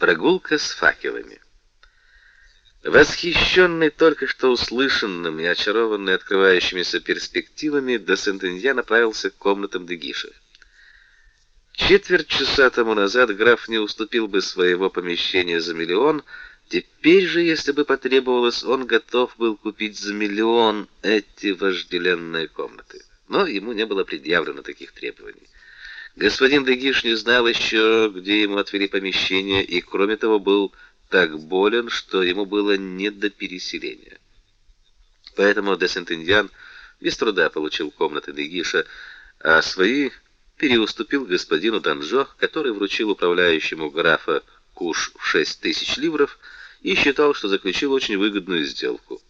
Прогулка с факелами. Восхищенный только что услышанным и очарованный открывающимися перспективами, де Сентенья направился к комнатам Дегиша. Четверть часа тому назад граф не уступил бы своего помещения за миллион, теперь же, если бы потребовалось, он готов был купить за миллион эти вожделенные комнаты. Но ему не было предъявлено таких требований. Господин Дегиш не знал еще, где ему отвели помещение, и кроме того был так болен, что ему было не до переселения. Поэтому де без труда получил комнаты Дегиша, а свои переуступил господину Данжо, который вручил управляющему графа куш в шесть тысяч ливров и считал, что заключил очень выгодную сделку.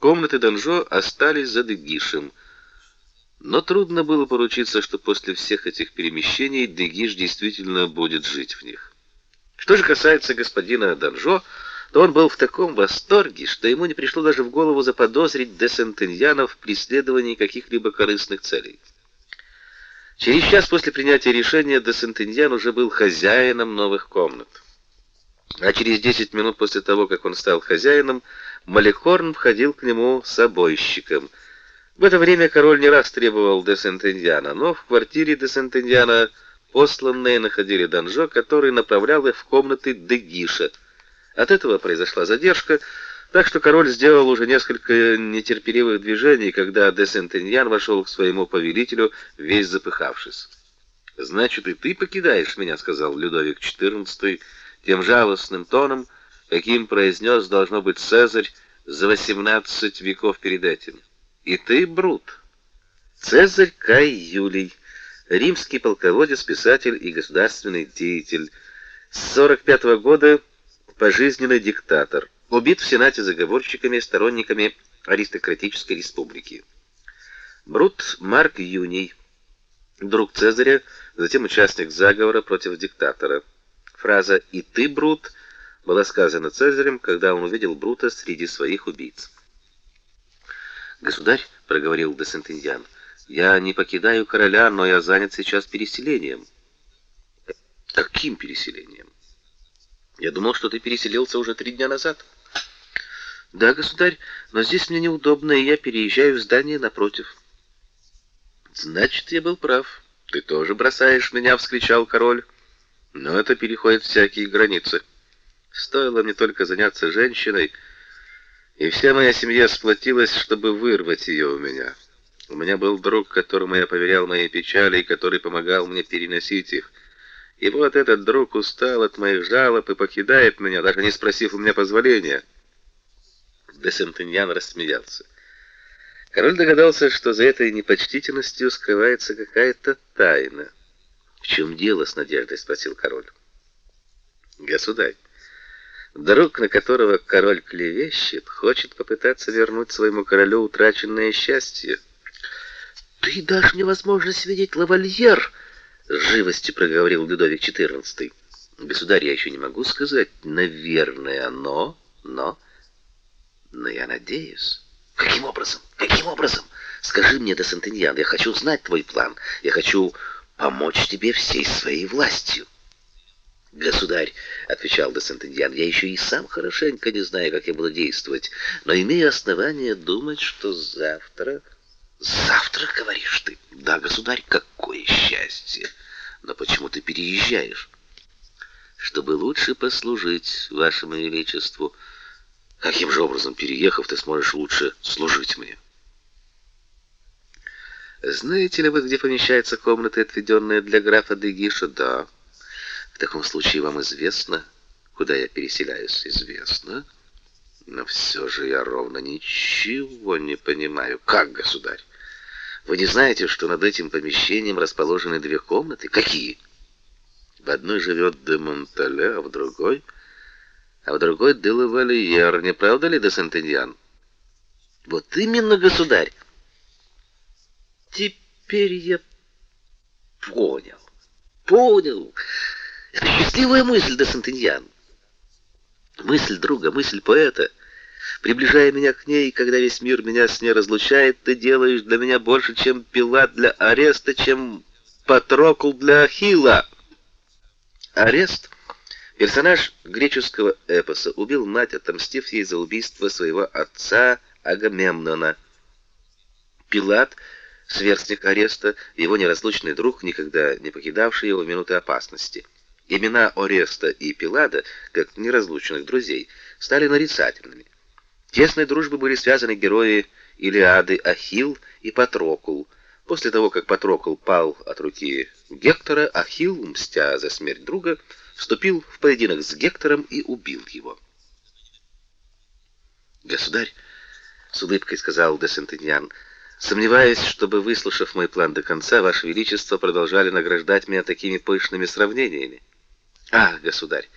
Комнаты Данжо остались за Дегишем, но трудно было поручиться, что после всех этих перемещений Дегиш действительно будет жить в них. Что же касается господина Данжо, то он был в таком восторге, что ему не пришло даже в голову заподозрить де Сентеньяна в преследовании каких-либо корыстных целей. Через час после принятия решения де Сентеньян уже был хозяином новых комнат. А через 10 минут после того, как он стал хозяином, Маликорн входил к нему с обойщиком – в это время король не раз требовал де Сентеньяна, но в квартире де Сентеньяна посланные находили Данжо, который направлял их в комнаты Дегиша. От этого произошла задержка, так что король сделал уже несколько нетерпеливых движений, когда де Сентеньян вошел к своему повелителю, весь запыхавшись. «Значит, и ты покидаешь меня», — сказал Людовик XIV тем жалостным тоном, каким произнес, должно быть, Цезарь за восемнадцать веков перед этим. И ты, Брут. Цезарь Кай Юлий, римский полководец, писатель и государственный деятель. С 45 -го года пожизненный диктатор. Убит в Сенате заговорщиками, сторонниками аристократической республики. Брут Марк Юний, друг Цезаря, затем участник заговора против диктатора. Фраза «И ты, Брут» была сказана Цезарем, когда он увидел Брута среди своих убийц. Государь, проговорил де Сентеньян, я не покидаю короля, но я занят сейчас переселением. Каким переселением? Я думал, что ты переселился уже три дня назад. Да, государь, но здесь мне неудобно, и я переезжаю в здание напротив. Значит, я был прав. Ты тоже бросаешь меня, вскричал король. Но это переходит всякие границы. Стоило мне только заняться женщиной, и вся моя семья сплотилась, чтобы вырвать ее у меня. У меня был друг, которому я поверял мои печали и который помогал мне переносить их. И вот этот друг устал от моих жалоб и покидает меня, даже не спросив у меня позволения. Де Сентеньян рассмеялся. Король догадался, что за этой непочтительностью скрывается какая-то тайна. «В чем дело?» — с надеждой спросил король. «Государь, Друг, на которого король клевещет, хочет попытаться вернуть своему королю утраченное счастье. Ты дашь мне возможность видеть лавальер, с живостью проговорил Людовик XIV. Государь, я еще не могу сказать, наверное, но, но, но я надеюсь. Каким образом? Каким образом? Скажи мне, де Сентеньян, я хочу знать твой план. Я хочу помочь тебе всей своей властью. «Государь», — отвечал де Сентеньян, — «я еще и сам хорошенько не знаю, как я буду действовать, но имею основание думать, что завтра...» «Завтра, говоришь ты?» «Да, государь, какое счастье! Но почему ты переезжаешь?» «Чтобы лучше послужить вашему величеству». «Каким же образом, переехав, ты сможешь лучше служить мне?» «Знаете ли вы, где помещается комната, отведенная для графа Дегиша?» «Да». В таком случае вам известно, куда я переселяюсь, известно. Но все же я ровно ничего не понимаю. Как, государь? Вы не знаете, что над этим помещением расположены две комнаты? Какие? В одной живет де Монтале, а в другой... А в другой де Лавальер, не правда ли, де Сентеньян? Вот именно, государь. Теперь я понял. Понял. Это счастливая мысль, де Сантеньян. Мысль друга, мысль поэта. Приближая меня к ней, когда весь мир меня с ней разлучает, ты делаешь для меня больше, чем Пилат для ареста, чем Патрокл для Ахилла. Арест — Персонаж греческого эпоса убил мать, отомстив ей за убийство своего отца Агамемнона. Пилат, сверстник ареста, его неразлучный друг, никогда не покидавший его в минуты опасности. Имена Ореста и Пилада, как неразлучных друзей, стали нарицательными. Тесной дружбой были связаны герои Илиады Ахилл и Патрокл. После того, как Патрокл пал от руки Гектора, Ахилл, мстя за смерть друга, вступил в поединок с Гектором и убил его. «Государь», — с улыбкой сказал де Сентеньян, — «сомневаясь, чтобы, выслушав мой план до конца, Ваше Величество продолжали награждать меня такими пышными сравнениями». «Ах, государь,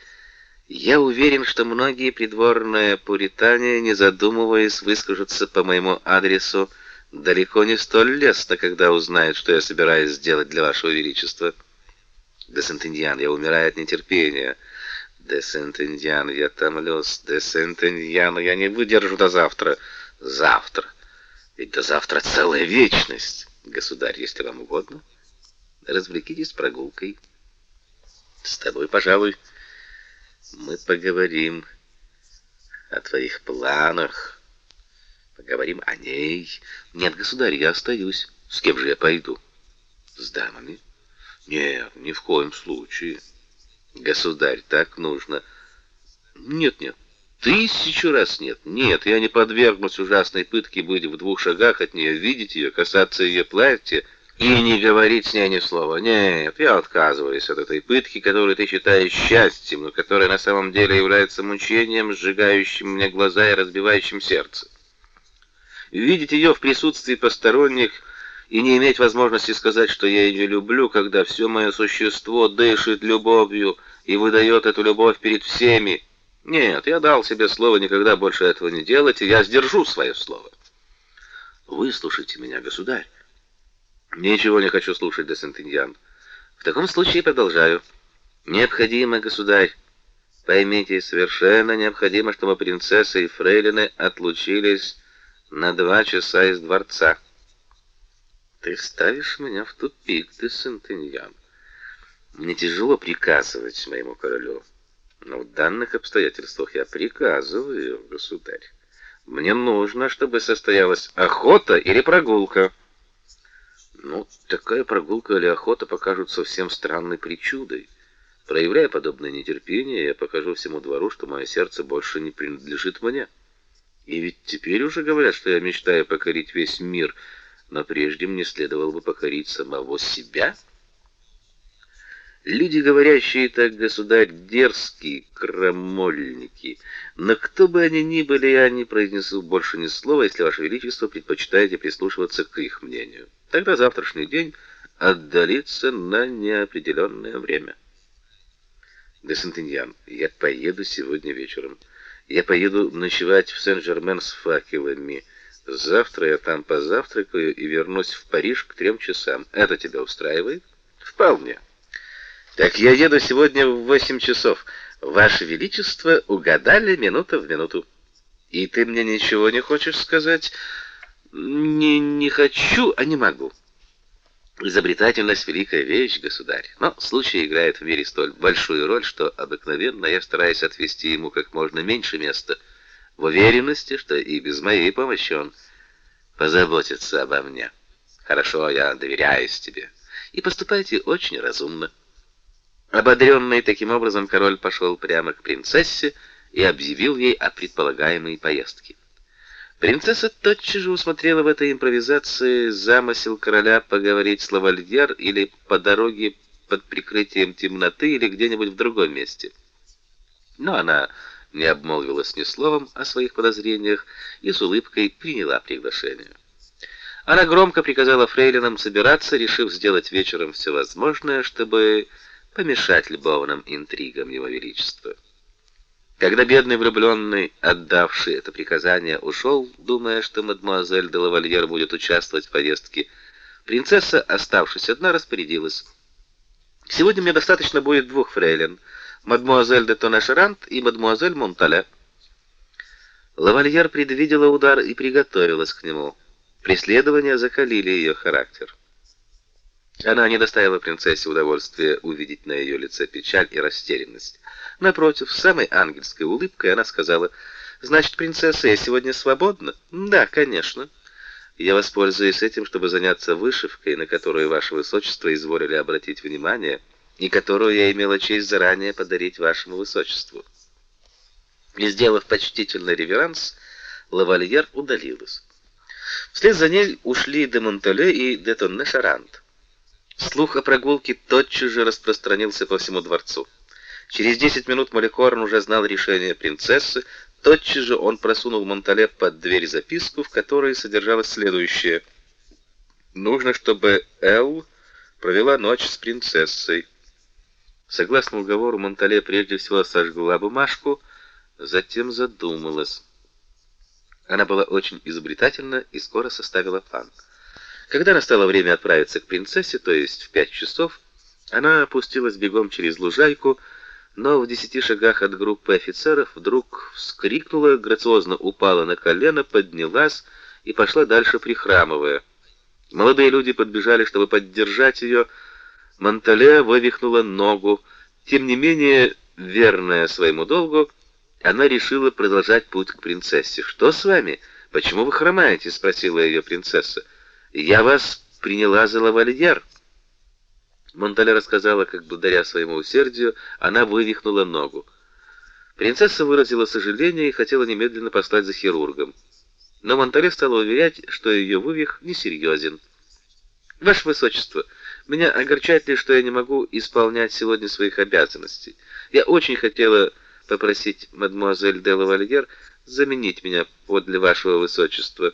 я уверен, что многие придворные пуритане, не задумываясь, выскажутся по моему адресу далеко не столь лестно, когда узнают, что я собираюсь сделать для Вашего Величества». Де Сентеньян, я умираю от нетерпения. Де Сентеньян, я томлюсь. Де Сентеньян, я не выдержу до завтра. Завтра. Ведь до завтра целая вечность. Государь, если вам угодно, развлекитесь прогулкой. С тобой, пожалуй, мы поговорим о твоих планах. Поговорим о ней. Нет, государь, я остаюсь. С кем же я пойду? С дамами. Нет, ни в коем случае. Государь, так нужно. Нет, нет. Тысячу раз нет. Нет, я не подвергнусь ужасной пытке быть в двух шагах от нее, видеть ее, касаться ее платья и не говорить с ней ни слова. Нет, я отказываюсь от этой пытки, которую ты считаешь счастьем, но которая на самом деле является мучением, сжигающим мне глаза и разбивающим сердце. Видеть ее в присутствии посторонних и не иметь возможности сказать, что я ее люблю, когда все мое существо дышит любовью и выдает эту любовь перед всеми. Нет, я дал себе слово никогда больше этого не делать, и я сдержу свое слово. Выслушайте меня, государь. Ничего не хочу слушать, де Сентеньян. В таком случае продолжаю. Необходимо, государь, поймите, совершенно необходимо, чтобы принцесса и фрейлины отлучились на два часа из дворца. Ты ставишь меня в тупик, ты, Сентеньян. Мне тяжело приказывать моему королю, но в данных обстоятельствах я приказываю, государь. Мне нужно, чтобы состоялась охота или прогулка. Ну, такая прогулка или охота покажут совсем странной причудой. Проявляя подобное нетерпение, я покажу всему двору, что мое сердце больше не принадлежит мне. И ведь теперь уже говорят, что я мечтаю покорить весь мир — но прежде мне следовало бы покорить самого себя. Люди, говорящие так, государь, дерзкие крамольники. Но кто бы они ни были, я не произнесу больше ни слова, если ваше величество предпочитаете прислушиваться к их мнению. Тогда завтрашний день отдалится на неопределенное время. Де Сентеньян, я поеду сегодня вечером. Я поеду ночевать в Сен-Жермен с факелами. Завтра я там позавтракаю и вернусь в Париж к трем часам. Это тебя устраивает? Вполне. Так я еду сегодня в восемь часов. Ваше величество, угадали минута в минуту. И ты мне ничего не хочешь сказать? Не не хочу, а не могу. Изобретательность великая вещь, государь. Но случай играет в мире столь большую роль, что обыкновенно я стараюсь отвести ему как можно меньше места в уверенности, что и без моей помощи он позаботится обо мне. Хорошо, я доверяюсь тебе. И поступайте очень разумно. Ободренный таким образом, король пошел прямо к принцессе и объявил ей о предполагаемой поездке. Принцесса тотчас же усмотрела в этой импровизации замысел короля поговорить с лавальер или по дороге под прикрытием темноты или где-нибудь в другом месте. Но она не обмолвилась ни словом о своих подозрениях и с улыбкой приняла приглашение. Она громко приказала фрейлинам собираться, решив сделать вечером все возможное, чтобы помешать любовным интригам его величества. Когда бедный влюбленный, отдавший это приказание, ушел, думая, что мадемуазель де лавальер будет участвовать в поездке, принцесса, оставшись одна, распорядилась: "Сегодня мне достаточно будет двух фрейлин мадмуазель де Тонешерант и мадмуазель Монтале. Лавальер предвидела удар и приготовилась к нему. Преследования закалили ее характер. Она не доставила принцессе удовольствия увидеть на ее лице печаль и растерянность. Напротив, с самой ангельской улыбкой она сказала: "Значит, принцесса, я сегодня свободна?" "Да, конечно. Я воспользуюсь этим, чтобы заняться вышивкой, на которую ваше высочество изволили обратить внимание, и которую я имела честь заранее подарить вашему высочеству". И сделав почтительный реверанс, лавальер удалилась. Вслед за ней ушли де Монтале и де Тонне-Шарант. Слух о прогулке тотчас же распространился по всему дворцу. Через десять минут Маликорн уже знал решение принцессы. Тотчас же он просунул Монтале под дверь записку, в которой содержалось следующее: "Нужно, чтобы Эл провела ночь с принцессой". Согласно уговору, Монтале прежде всего сожгла бумажку, затем задумалась. Она была очень изобретательна и скоро составила план. Когда настало время отправиться к принцессе, то есть в пять часов, она опустилась бегом через лужайку, но в десяти шагах от группы офицеров вдруг вскрикнула, грациозно упала на колено, поднялась и пошла дальше прихрамывая. Молодые люди подбежали, чтобы поддержать ее. Монтале вывихнула ногу. Тем не менее, верная своему долгу, она решила продолжать путь к принцессе. "Что с вами? Почему вы хромаете?" спросила ее принцесса. Я вас приняла за лавальер. Монтале рассказала, как благодаря своему усердию она вывихнула ногу. Принцесса выразила сожаление и хотела немедленно послать за хирургом. Но Монтале стала уверять, что ее вывих несерьезен. Ваше высочество, меня огорчает лишь, что я не могу исполнять сегодня своих обязанностей. Я очень хотела попросить мадемуазель де лавальер заменить меня подле вашего высочества.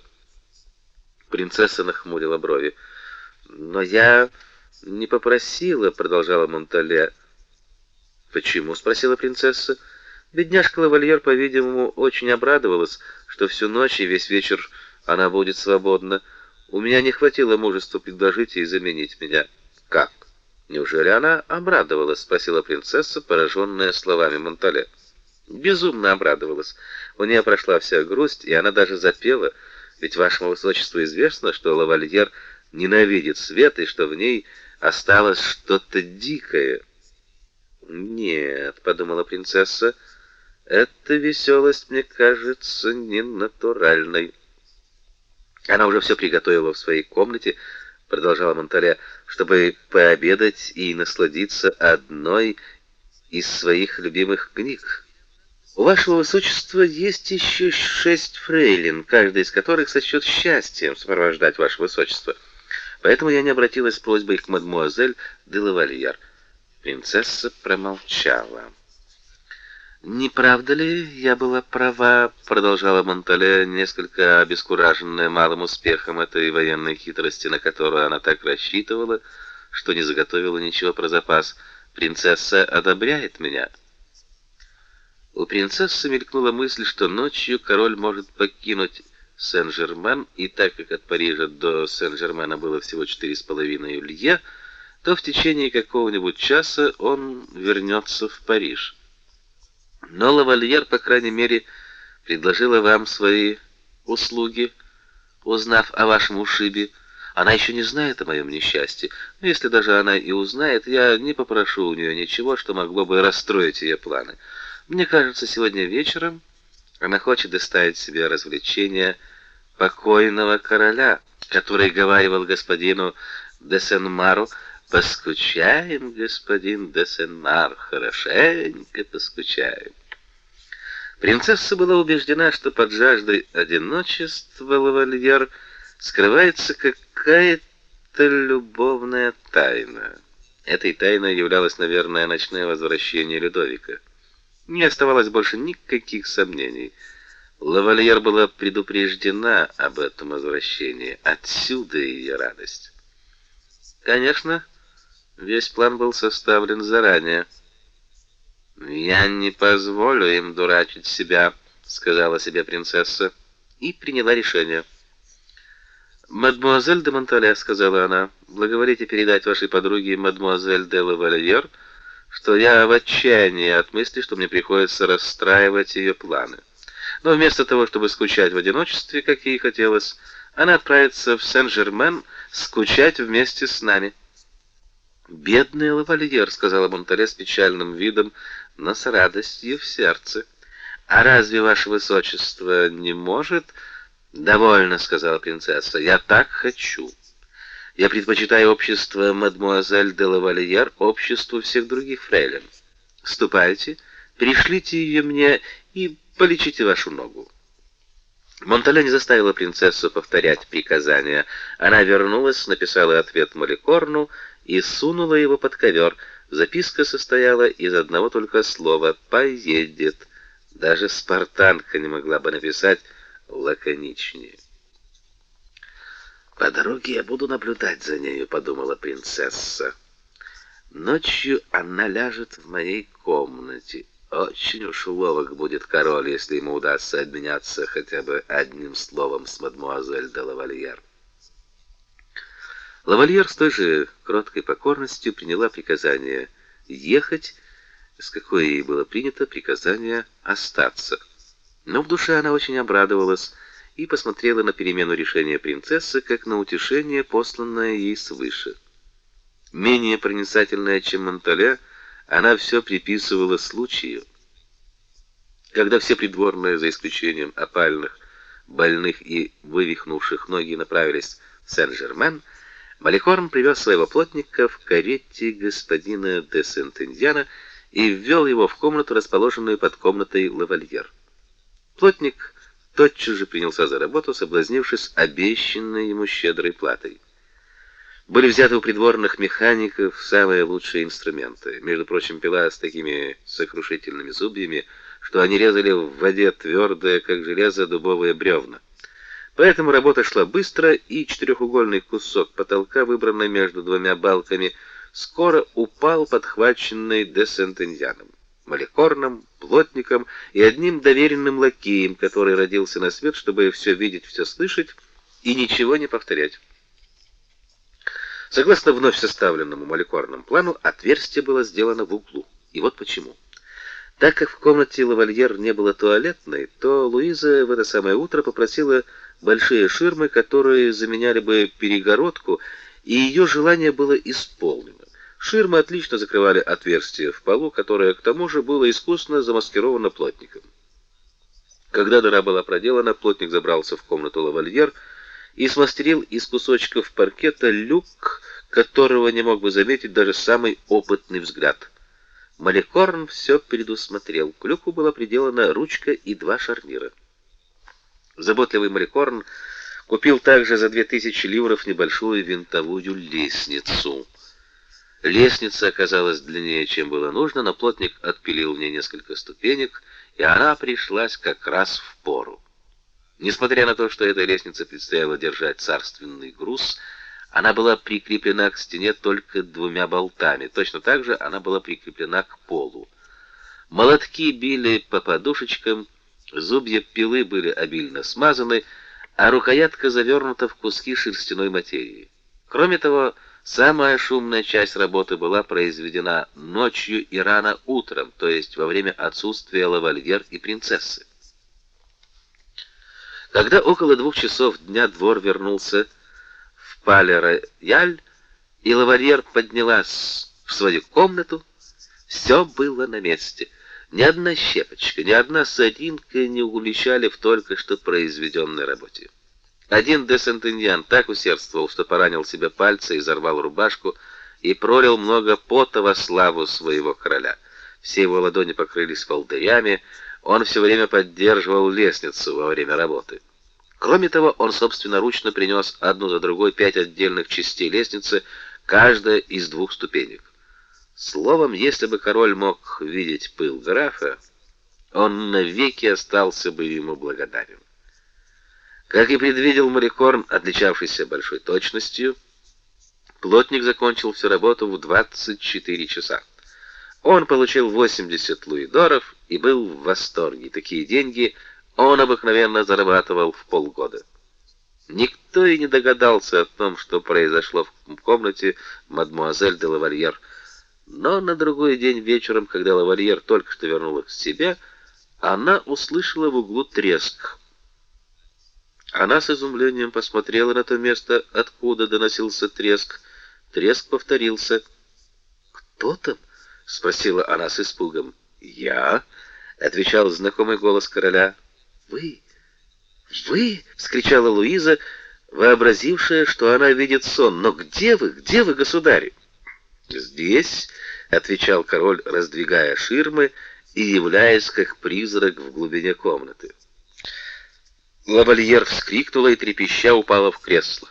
Принцесса нахмурила брови. "Но я не попросила", продолжала Монтале. "Почему?" спросила принцесса. Бедняжка лавальер, по-видимому, очень обрадовалась, что всю ночь и весь вечер она будет свободна. У меня не хватило мужества предложить ей заменить меня. Как? Неужели она обрадовалась, спросила принцесса, пораженная словами Монтале. Безумно обрадовалась. У нее прошла вся грусть, и она даже запела. Ведь вашему высочеству известно, что лавальер ненавидит свет и что в ней осталось что-то дикое. Нет, подумала принцесса. Эта веселость мне кажется ненатуральной. Она уже все приготовила в своей комнате, продолжала Монтале, чтобы пообедать и насладиться одной из своих любимых книг. У вашего высочества есть еще шесть фрейлин, каждая из которых сочтет счастьем сопровождать ваше высочество. Поэтому я не обратилась с просьбой к мадмуазель де лавальер. Принцесса промолчала. Не правда ли, я была права, продолжала Монтале, несколько обескураженная малым успехом этой военной хитрости, на которую она так рассчитывала, что не заготовила ничего про запас. Принцесса одобряет меня. У принцессы мелькнула мысль, что ночью король может покинуть Сен-Жермен, и так как от Парижа до Сен-Жермена было всего четыре с половиной лье, то в течение какого-нибудь часа он вернется в Париж. Но лавальер, по крайней мере, предложила вам свои услуги, узнав о вашем ушибе. Она еще не знает о моем несчастье. Но если даже она и узнает, я не попрошу у нее ничего, что могло бы расстроить ее планы. Мне кажется, сегодня вечером она хочет доставить себе развлечение покойного короля, который говаривал господину де Сен-Мару: "Поскучаем, господин де Сен-Мар, хорошенько поскучаем". Принцесса была убеждена, что под жаждой одиночества лавальер скрывается какая-то любовная тайна. Этой тайной являлось, наверное, ночное возвращение Людовика. Не оставалось больше никаких сомнений. Лавальер была предупреждена об этом возвращении, отсюда ее радость. Конечно, весь план был составлен заранее. Я не позволю им дурачить себя, сказала себе принцесса и приняла решение. Мадмуазель де Монтале, сказала она, благоволите передать вашей подруге мадмуазель де Лавальер, что я в отчаянии от мысли, что мне приходится расстраивать ее планы. Но вместо того, чтобы скучать в одиночестве, как ей хотелось, она отправится в Сен-Жермен скучать вместе с нами. Бедный лавальер, сказала Монтале с печальным видом, но с радостью в сердце. А разве ваше высочество не может? Довольно, сказала принцесса. Я так хочу. Я предпочитаю общество мадмуазель де лавальер обществу всех других фрейлин. Ступайте, пришлите ее мне и полечите вашу ногу. Монтале не заставила принцессу повторять приказания. Она вернулась, написала ответ Маликорну и сунула его под ковер. Записка состояла из одного только слова «поедет». Даже спартанка не могла бы написать лаконичнее. «По дороге я буду наблюдать за нею», — подумала принцесса. «Ночью она ляжет в моей комнате. Очень уж ловок будет король, если ему удастся обменяться хотя бы одним словом с мадмуазель де лавальер». Лавальер с той же кроткой покорностью приняла приказание ехать, с какой ей было принято приказание остаться. Но в душе она очень обрадовалась и посмотрела на перемену решения принцессы как на утешение, посланное ей свыше. Менее проницательная, чем Монтале, она все приписывала случаю. Когда все придворные, за исключением опальных, больных и вывихнувших ноги, направились в Сен-Жермен, Маликорн привез своего плотника в карете господина де Сент-Индиана и ввел его в комнату, расположенную под комнатой лавальер. Плотник тотчас же принялся за работу, соблазнившись обещанной ему щедрой платой. Были взяты у придворных механиков самые лучшие инструменты. Между прочим, пила с такими сокрушительными зубьями, что они резали в воде твердое, как железо, дубовые бревна. Поэтому работа шла быстро, и четырехугольный кусок потолка, выбранный между двумя балками, скоро упал, подхваченный де маликорном, плотником и одним доверенным лакеем, который родился на свет, чтобы все видеть, все слышать и ничего не повторять. Согласно вновь составленному маликорному плану, отверстие было сделано в углу. И вот почему. Так как в комнате лавальер не было туалетной, то Луиза в это самое утро попросила большие ширмы, которые заменяли бы перегородку, и ее желание было исполнено. Ширмы отлично закрывали отверстие в полу, которое к тому же было искусно замаскировано плотником. Когда дыра была проделана, плотник забрался в комнату лавальер и смастерил из кусочков паркета люк, которого не мог бы заметить даже самый опытный взгляд. Маликорн все предусмотрел. К люку была приделана ручка и два шарнира. Заботливый Маликорн купил также за две тысячи ливров небольшую винтовую лестницу. Лестница оказалась длиннее, чем было нужно, но плотник отпилил в ней несколько ступенек, и она пришлась как раз в пору. Несмотря на то, что этой лестнице предстояло держать царственный груз, она была прикреплена к стене только двумя болтами. Точно так же она была прикреплена к полу. Молотки били по подушечкам, зубья пилы были обильно смазаны, а рукоятка завернута в куски шерстяной материи. Кроме того, самая шумная часть работы была произведена ночью и рано утром, то есть во время отсутствия лавальер и принцессы. Когда около двух часов дня двор вернулся Пале-Рояль, и лавальер поднялась в свою комнату, все было на месте. Ни одна щепочка, ни одна соринка не уличали в только что произведенной работе. Один де Сентеньян так усердствовал, что поранил себе пальцы и зарвал рубашку, и пролил много пота во славу своего короля. Все его ладони покрылись волдырями, он все время поддерживал лестницу во время работы. Кроме того, он собственноручно принес одну за другой пять отдельных частей лестницы, каждая из двух ступенек. Словом, если бы король мог видеть пыл графа, он навеки остался бы ему благодарен. Как и предвидел Марикорн, отличавшийся большой точностью, плотник закончил всю работу в 24 часа. Он получил 80 луидоров и был в восторге. Такие деньги – он обыкновенно зарабатывал в полгода. Никто и не догадался о том, что произошло в комнате мадмуазель де лавальер. Но на другой день вечером, когда лавальер только что вернулась к себе, она услышала в углу треск. Она с изумлением посмотрела на то место, откуда доносился треск. Треск повторился. Кто там? спросила она с испугом. Я, отвечал знакомый голос короля. Вы? Вы? вскричала Луиза, вообразившая, что она видит сон. Но где вы? Где вы, государь? Здесь, отвечал король, раздвигая ширмы и являясь как призрак в глубине комнаты. Лавальер вскрикнула и трепеща упала в кресло.